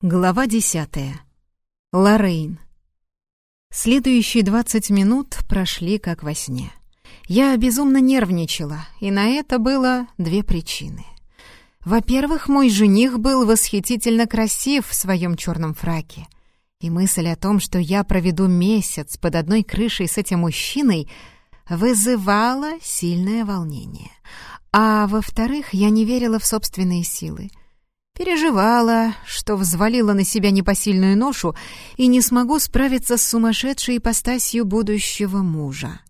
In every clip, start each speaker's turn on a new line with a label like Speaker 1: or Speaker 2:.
Speaker 1: Глава десятая. Лоррейн. Следующие двадцать минут прошли как во сне. Я безумно нервничала, и на это было две причины. Во-первых, мой жених был восхитительно красив в своем черном фраке, и мысль о том, что я проведу месяц под одной крышей с этим мужчиной, вызывала сильное волнение. А во-вторых, я не верила в собственные силы — Переживала, что взвалила на себя непосильную ношу и не смогу справиться с сумасшедшей ипостасью будущего мужа.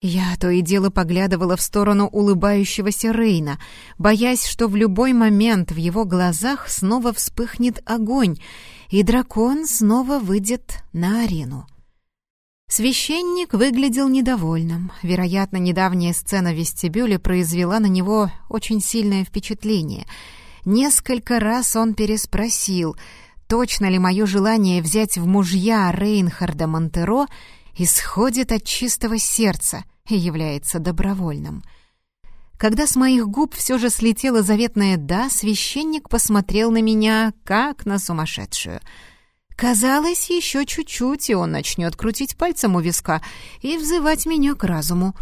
Speaker 1: Я то и дело поглядывала в сторону улыбающегося Рейна, боясь, что в любой момент в его глазах снова вспыхнет огонь, и дракон снова выйдет на арену. Священник выглядел недовольным. Вероятно, недавняя сцена в вестибюле произвела на него очень сильное впечатление — Несколько раз он переспросил, точно ли мое желание взять в мужья Рейнхарда Монтеро исходит от чистого сердца и является добровольным. Когда с моих губ все же слетело заветное «да», священник посмотрел на меня, как на сумасшедшую. Казалось, еще чуть-чуть, и он начнет крутить пальцем у виска и взывать меня к разуму.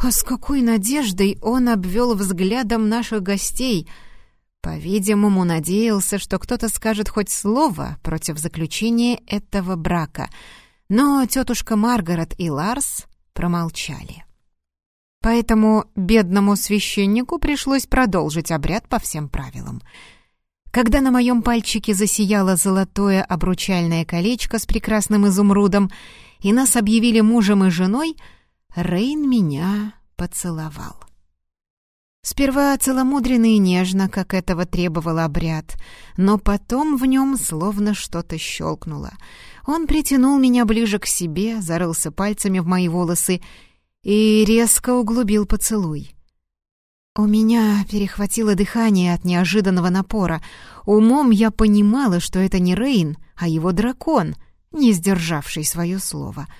Speaker 1: А с какой надеждой он обвел взглядом наших гостей — по-видимому, надеялся, что кто-то скажет хоть слово против заключения этого брака, но тетушка Маргарет и Ларс промолчали. Поэтому бедному священнику пришлось продолжить обряд по всем правилам. Когда на моем пальчике засияло золотое обручальное колечко с прекрасным изумрудом, и нас объявили мужем и женой, Рейн меня поцеловал. Сперва целомудренно и нежно, как этого требовал обряд, но потом в нем словно что-то щелкнуло. Он притянул меня ближе к себе, зарылся пальцами в мои волосы и резко углубил поцелуй. У меня перехватило дыхание от неожиданного напора. Умом я понимала, что это не Рейн, а его дракон, не сдержавший свое слово —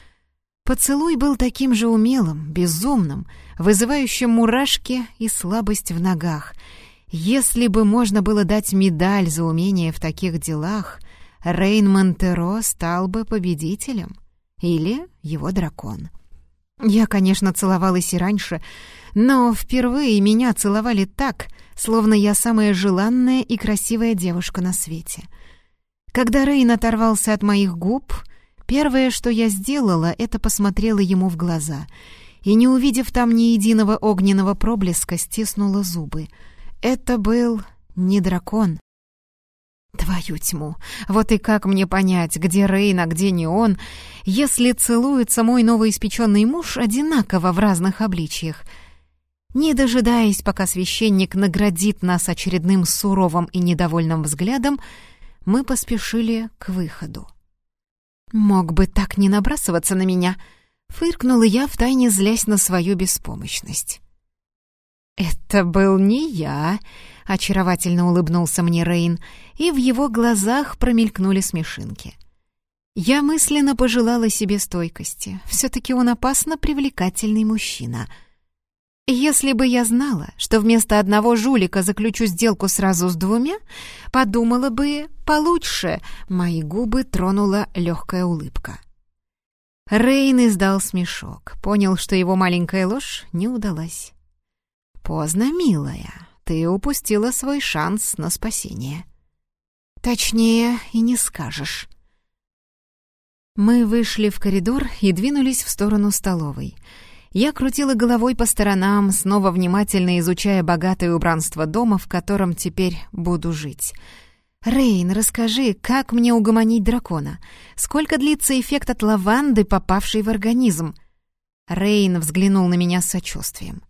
Speaker 1: Поцелуй был таким же умелым, безумным, вызывающим мурашки и слабость в ногах. Если бы можно было дать медаль за умение в таких делах, Рейн Монтеро стал бы победителем. Или его дракон. Я, конечно, целовалась и раньше, но впервые меня целовали так, словно я самая желанная и красивая девушка на свете. Когда Рейн оторвался от моих губ — Первое, что я сделала, это посмотрела ему в глаза и, не увидев там ни единого огненного проблеска, стиснула зубы. Это был не дракон. Твою тьму! Вот и как мне понять, где Рейн, а где не он, если целуется мой новоиспеченный муж одинаково в разных обличьях? Не дожидаясь, пока священник наградит нас очередным суровым и недовольным взглядом, мы поспешили к выходу. «Мог бы так не набрасываться на меня», — фыркнула я, втайне злясь на свою беспомощность. «Это был не я», — очаровательно улыбнулся мне Рейн, и в его глазах промелькнули смешинки. Я мысленно пожелала себе стойкости. Все-таки он опасно привлекательный мужчина — если бы я знала, что вместо одного жулика заключу сделку сразу с двумя, подумала бы получше. Мои губы тронула легкая улыбка. Рейн издал смешок, понял, что его маленькая ложь не удалась. «Поздно, милая, ты упустила свой шанс на спасение». «Точнее, и не скажешь». Мы вышли в коридор и двинулись в сторону столовой — я крутила головой по сторонам, снова внимательно изучая богатое убранство дома, в котором теперь буду жить. «Рейн, расскажи, как мне угомонить дракона? Сколько длится эффект от лаванды, попавшей в организм?» Рейн взглянул на меня с сочувствием.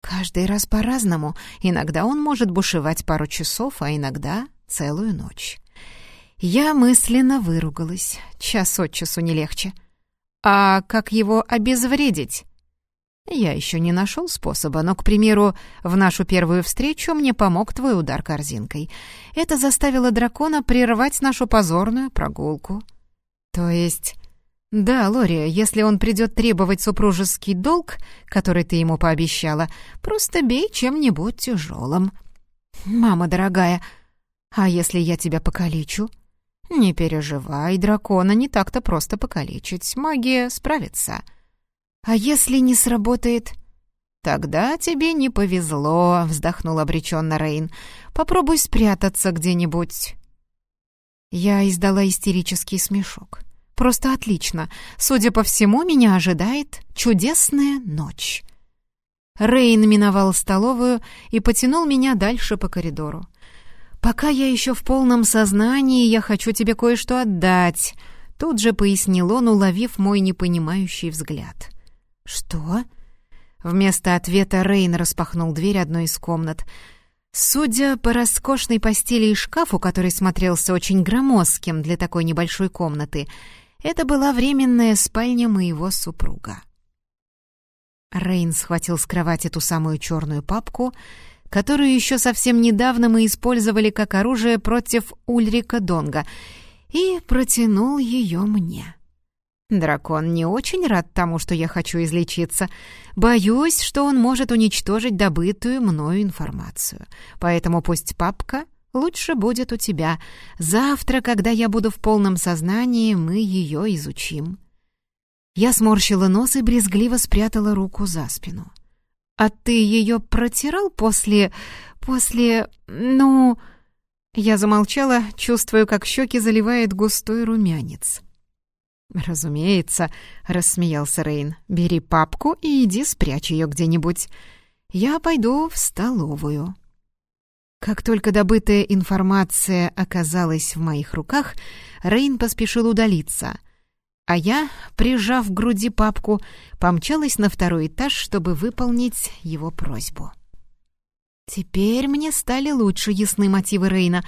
Speaker 1: «Каждый раз по-разному. Иногда он может бушевать пару часов, а иногда целую ночь». Я мысленно выругалась. Час от часу не легче. «А как его обезвредить?» Я еще не нашел способа, но, к примеру, в нашу первую встречу мне помог твой удар корзинкой. Это заставило дракона прервать нашу позорную прогулку. То есть... Да, Лори, если он придет требовать супружеский долг, который ты ему пообещала, просто бей чем-нибудь тяжелым. Мама дорогая, «А если я тебя покалечу?» «Не переживай, дракона не так-то просто покалечить. Магия справится». «А если не сработает?» «Тогда тебе не повезло», — вздохнул обреченно Рейн. «Попробуй спрятаться где-нибудь». Я издала истерический смешок. «Просто отлично. Судя по всему, меня ожидает чудесная ночь». Рейн миновал столовую и потянул меня дальше по коридору. «Пока я еще в полном сознании, я хочу тебе кое-что отдать», — тут же пояснил он, уловив мой непонимающий взгляд. «Что?» Вместо ответа Рейн распахнул дверь одной из комнат. Судя по роскошной постели и шкафу, который смотрелся очень громоздким для такой небольшой комнаты, это была временная спальня моего супруга. Рейн схватил с кровати ту самую черную папку, которую еще совсем недавно мы использовали как оружие против Ульрика Донга, и протянул ее мне. Дракон не очень рад тому, что я хочу излечиться. Боюсь, что он может уничтожить добытую мною информацию. Поэтому пусть папка лучше будет у тебя. Завтра, когда я буду в полном сознании, мы ее изучим». Я сморщила нос и брезгливо спрятала руку за спину. «А ты ее протирал после... после... ну...» Я замолчала, чувствуя, как щеки заливает густой румянец. «Разумеется», — рассмеялся Рейн. «Бери папку и иди спрячь ее где-нибудь. Я пойду в столовую». Как только добытая информация оказалась в моих руках, Рейн поспешил удалиться, а я, прижав к груди папку, помчалась на второй этаж, чтобы выполнить его просьбу. Теперь мне стали лучше ясны мотивы Рейна.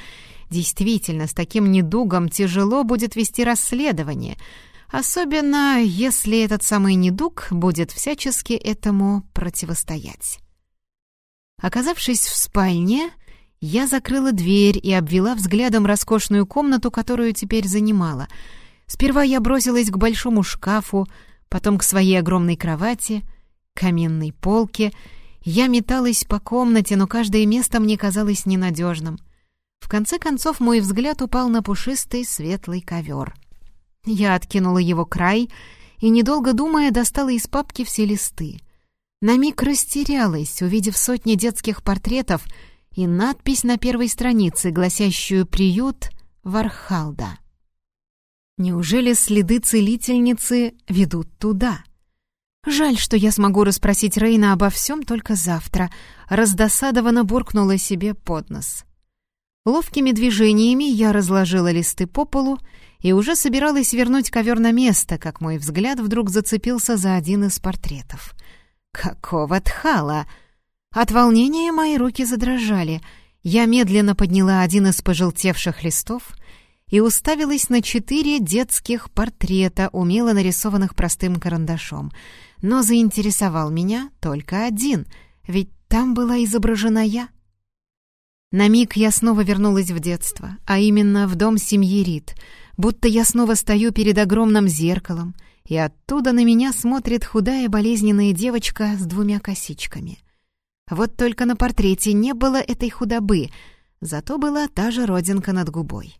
Speaker 1: Действительно, с таким недугом тяжело будет вести расследование — Особенно, если этот самый недуг будет всячески этому противостоять. Оказавшись в спальне, я закрыла дверь и обвела взглядом роскошную комнату, которую теперь занимала. Сперва я бросилась к большому шкафу, потом к своей огромной кровати, каменной полке. Я металась по комнате, но каждое место мне казалось ненадежным. В конце концов мой взгляд упал на пушистый светлый ковер — я откинула его край и, недолго думая, достала из папки все листы. На миг растерялась, увидев сотни детских портретов и надпись на первой странице, гласящую «Приют Вархалда». Неужели следы целительницы ведут туда? Жаль, что я смогу расспросить Рейна обо всем только завтра. Раздосадованно буркнула себе под нос. Ловкими движениями я разложила листы по полу и уже собиралась вернуть ковер на место, как мой взгляд вдруг зацепился за один из портретов. «Какого тхала!» От волнения мои руки задрожали. Я медленно подняла один из пожелтевших листов и уставилась на четыре детских портрета, умело нарисованных простым карандашом. Но заинтересовал меня только один, ведь там была изображена я. На миг я снова вернулась в детство, а именно в дом семьи Рид — будто я снова стою перед огромным зеркалом, и оттуда на меня смотрит худая болезненная девочка с двумя косичками. Вот только на портрете не было этой худобы, зато была та же родинка над губой.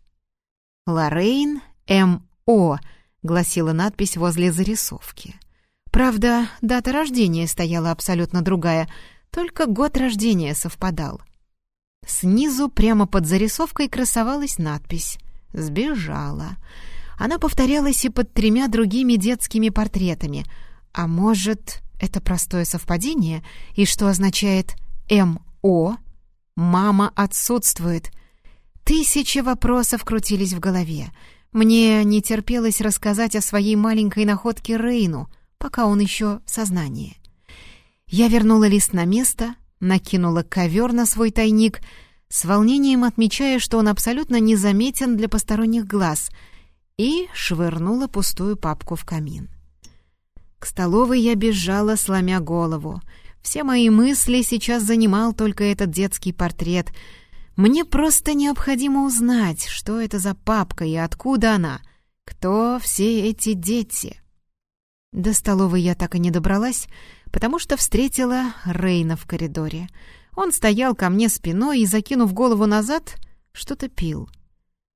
Speaker 1: «Лоррейн М.О.» — гласила надпись возле зарисовки. Правда, дата рождения стояла абсолютно другая, только год рождения совпадал. Снизу, прямо под зарисовкой, красовалась надпись Сбежала. Она повторялась и под тремя другими детскими портретами. А может, это простое совпадение? И что означает «МО»? «Мама отсутствует». Тысячи вопросов крутились в голове. Мне не терпелось рассказать о своей маленькой находке Рейну, пока он еще в сознании. Я вернула лист на место, накинула ковер на свой тайник — с волнением отмечая, что он абсолютно незаметен для посторонних глаз, и швырнула пустую папку в камин. К столовой я бежала, сломя голову. Все мои мысли сейчас занимал только этот детский портрет. Мне просто необходимо узнать, что это за папка и откуда она, кто все эти дети. До столовой я так и не добралась, потому что встретила Рейна в коридоре — он стоял ко мне спиной и, закинув голову назад, что-то пил.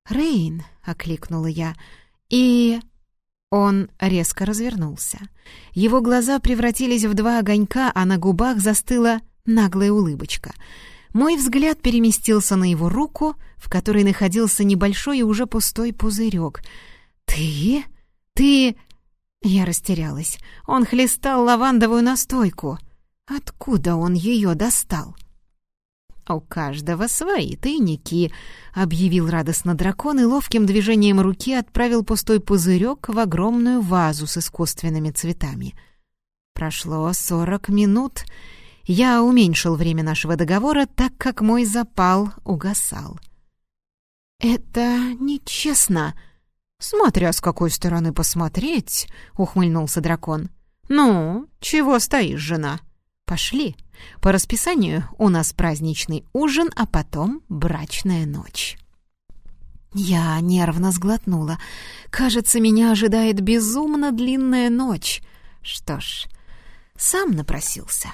Speaker 1: «Рейн!» — окликнула я. «И...» Он резко развернулся. Его глаза превратились в два огонька, а на губах застыла наглая улыбочка. Мой взгляд переместился на его руку, в которой находился небольшой и уже пустой пузырек. «Ты? Ты...» Я растерялась. Он хлестал лавандовую настойку. Откуда он ее достал? «У каждого свои тайники», — объявил радостно дракон и ловким движением руки отправил пустой пузырек в огромную вазу с искусственными цветами. Прошло сорок минут. Я уменьшил время нашего договора, так как мой запал угасал. «Это нечестно», «Смотря с какой стороны посмотреть», — ухмыльнулся дракон. «Ну, чего стоишь, жена? Пошли. По расписанию у нас праздничный ужин, а потом брачная ночь». Я нервно сглотнула. Кажется, меня ожидает безумно длинная ночь. Что ж, сам напросился.